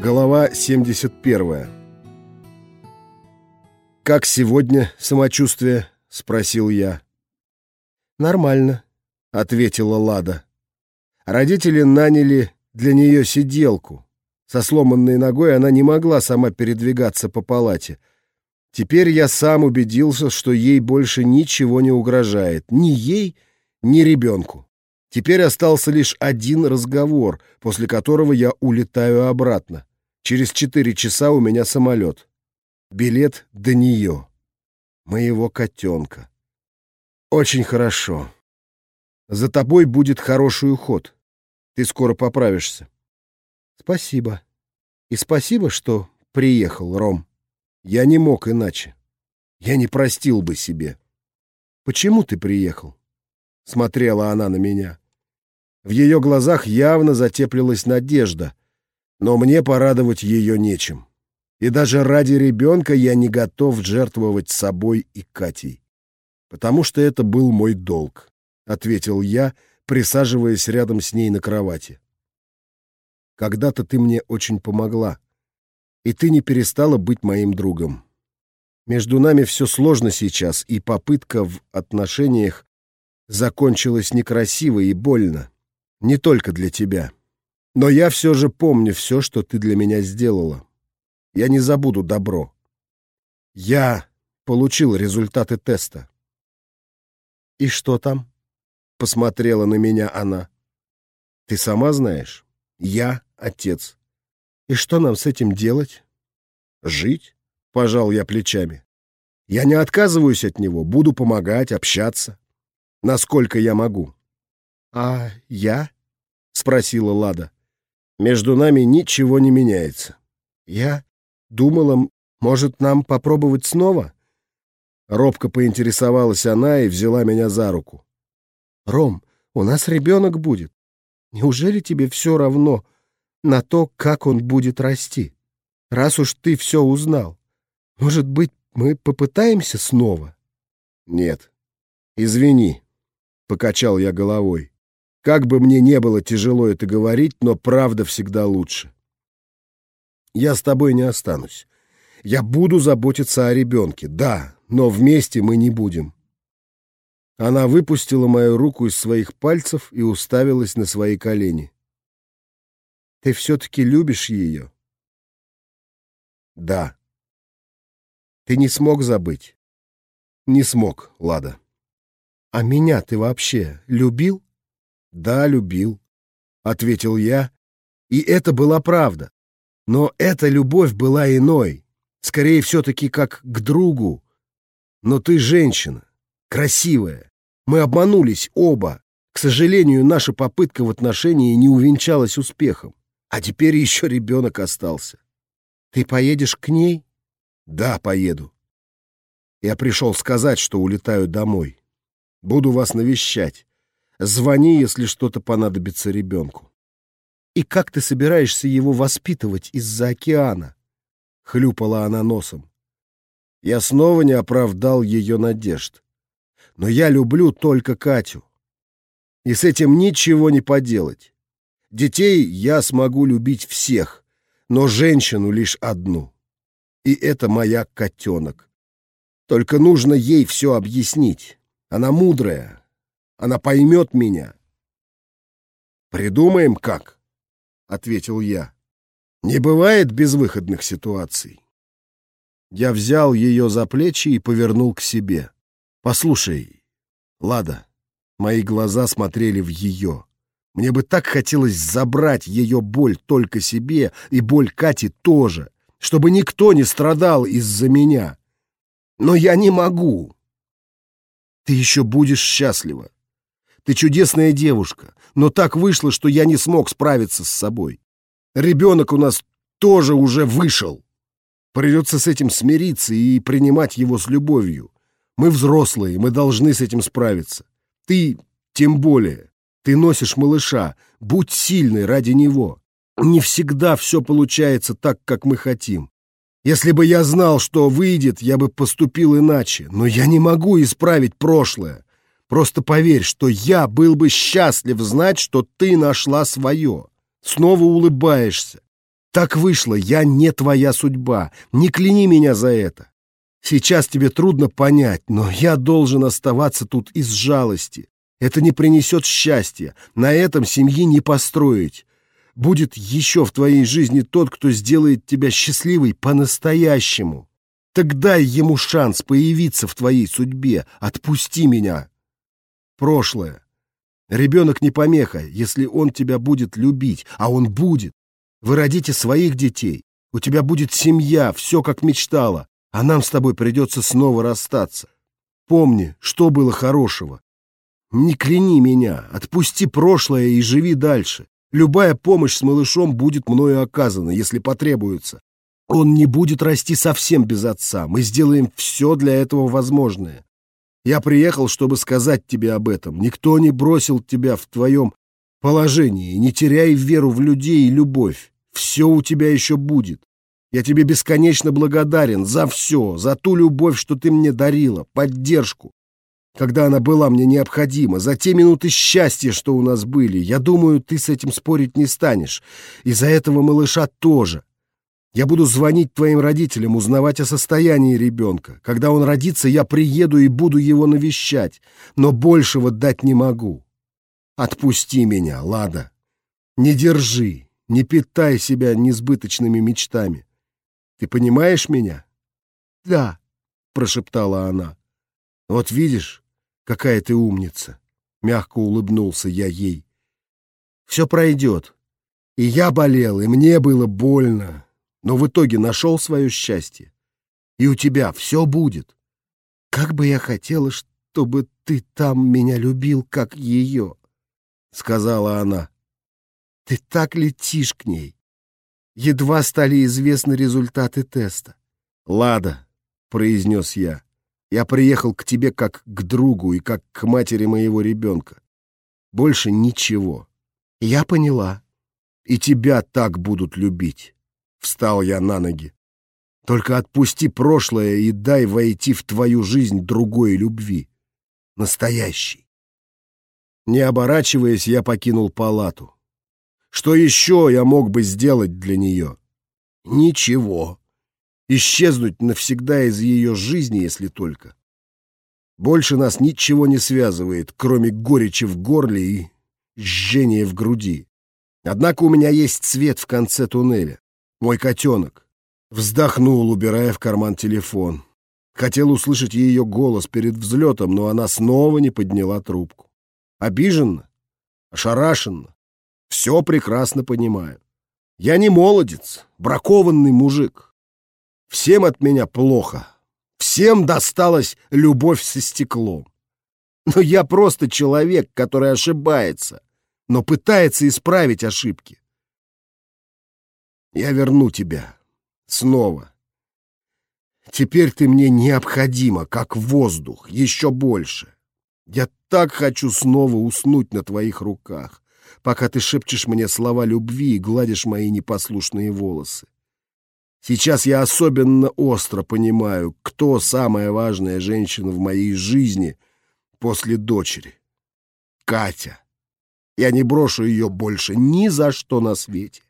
Голова 71. «Как сегодня самочувствие?» — спросил я. «Нормально», — ответила Лада. Родители наняли для нее сиделку. Со сломанной ногой она не могла сама передвигаться по палате. Теперь я сам убедился, что ей больше ничего не угрожает. Ни ей, ни ребенку. Теперь остался лишь один разговор, после которого я улетаю обратно. Через четыре часа у меня самолет. Билет до нее. Моего котенка. Очень хорошо. За тобой будет хороший уход. Ты скоро поправишься. Спасибо. И спасибо, что приехал, Ром. Я не мог иначе. Я не простил бы себе. Почему ты приехал? Смотрела она на меня. В ее глазах явно затеплилась надежда, но мне порадовать ее нечем. И даже ради ребенка я не готов жертвовать собой и Катей. Потому что это был мой долг, — ответил я, присаживаясь рядом с ней на кровати. Когда-то ты мне очень помогла, и ты не перестала быть моим другом. Между нами все сложно сейчас, и попытка в отношениях закончилась некрасиво и больно. Не только для тебя. Но я все же помню все, что ты для меня сделала. Я не забуду добро. Я получил результаты теста. «И что там?» — посмотрела на меня она. «Ты сама знаешь, я отец. И что нам с этим делать?» «Жить?» — пожал я плечами. «Я не отказываюсь от него, буду помогать, общаться. Насколько я могу». «А я?» — спросила Лада. Между нами ничего не меняется. Я думала, может, нам попробовать снова? Робко поинтересовалась она и взяла меня за руку. Ром, у нас ребенок будет. Неужели тебе все равно на то, как он будет расти? Раз уж ты все узнал, может быть, мы попытаемся снова? Нет. Извини, покачал я головой. Как бы мне не было тяжело это говорить, но правда всегда лучше. Я с тобой не останусь. Я буду заботиться о ребенке, да, но вместе мы не будем. Она выпустила мою руку из своих пальцев и уставилась на свои колени. Ты все-таки любишь ее? Да. Ты не смог забыть? Не смог, Лада. А меня ты вообще любил? «Да, любил», — ответил я. И это была правда. Но эта любовь была иной, скорее все-таки как к другу. Но ты женщина, красивая. Мы обманулись оба. К сожалению, наша попытка в отношении не увенчалась успехом. А теперь еще ребенок остался. Ты поедешь к ней? Да, поеду. Я пришел сказать, что улетаю домой. Буду вас навещать. Звони, если что-то понадобится ребенку. И как ты собираешься его воспитывать из-за океана? Хлюпала она носом. Я снова не оправдал ее надежд. Но я люблю только Катю. И с этим ничего не поделать. Детей я смогу любить всех, но женщину лишь одну. И это моя котенок. Только нужно ей все объяснить. Она мудрая, она поймет меня. «Придумаем, как», — ответил я. «Не бывает безвыходных ситуаций». Я взял ее за плечи и повернул к себе. «Послушай, Лада». Мои глаза смотрели в ее. Мне бы так хотелось забрать ее боль только себе и боль Кати тоже, чтобы никто не страдал из-за меня. Но я не могу. Ты еще будешь счастлива. Ты чудесная девушка, но так вышло, что я не смог справиться с собой. Ребенок у нас тоже уже вышел. Придется с этим смириться и принимать его с любовью. Мы взрослые, мы должны с этим справиться. Ты тем более. Ты носишь малыша. Будь сильной ради него. Не всегда все получается так, как мы хотим. Если бы я знал, что выйдет, я бы поступил иначе. Но я не могу исправить прошлое. Просто поверь, что я был бы счастлив знать, что ты нашла свое. Снова улыбаешься. Так вышло, я не твоя судьба. Не кляни меня за это. Сейчас тебе трудно понять, но я должен оставаться тут из жалости. Это не принесет счастья. На этом семьи не построить. Будет еще в твоей жизни тот, кто сделает тебя счастливой по-настоящему. Так дай ему шанс появиться в твоей судьбе. Отпусти меня. Прошлое. Ребенок не помеха, если он тебя будет любить, а он будет. Вы родите своих детей. У тебя будет семья, все как мечтала, а нам с тобой придется снова расстаться. Помни, что было хорошего. Не кляни меня, отпусти прошлое и живи дальше. Любая помощь с малышом будет мною оказана, если потребуется. Он не будет расти совсем без отца. Мы сделаем все для этого возможное. Я приехал, чтобы сказать тебе об этом. Никто не бросил тебя в твоем положении. Не теряй веру в людей и любовь. Все у тебя еще будет. Я тебе бесконечно благодарен за все, за ту любовь, что ты мне дарила, поддержку, когда она была мне необходима, за те минуты счастья, что у нас были. Я думаю, ты с этим спорить не станешь. И за этого малыша тоже. Я буду звонить твоим родителям, узнавать о состоянии ребенка. Когда он родится, я приеду и буду его навещать, но большего дать не могу. Отпусти меня, Лада. Не держи, не питай себя несбыточными мечтами. Ты понимаешь меня? Да, прошептала она. Вот видишь, какая ты умница. Мягко улыбнулся я ей. Все пройдет. И я болел, и мне было больно но в итоге нашел свое счастье. И у тебя все будет. Как бы я хотела, чтобы ты там меня любил, как ее, — сказала она. Ты так летишь к ней. Едва стали известны результаты теста. «Лада», — произнес я, — «я приехал к тебе как к другу и как к матери моего ребенка. Больше ничего». «Я поняла». «И тебя так будут любить». Встал я на ноги. Только отпусти прошлое и дай войти в твою жизнь другой любви. Настоящей. Не оборачиваясь, я покинул палату. Что еще я мог бы сделать для нее? Ничего. Исчезнуть навсегда из ее жизни, если только. Больше нас ничего не связывает, кроме горечи в горле и жжения в груди. Однако у меня есть свет в конце туннеля. Мой котенок. Вздохнул, убирая в карман телефон. Хотел услышать ее голос перед взлетом, но она снова не подняла трубку. Обиженно, ошарашенно. Все прекрасно понимаю. Я не молодец, бракованный мужик. Всем от меня плохо. Всем досталась любовь со стеклом. Но я просто человек, который ошибается, но пытается исправить ошибки. Я верну тебя. Снова. Теперь ты мне необходима, как воздух, еще больше. Я так хочу снова уснуть на твоих руках, пока ты шепчешь мне слова любви и гладишь мои непослушные волосы. Сейчас я особенно остро понимаю, кто самая важная женщина в моей жизни после дочери. Катя. Я не брошу ее больше ни за что на свете.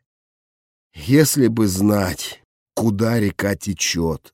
Если бы знать, куда река течет.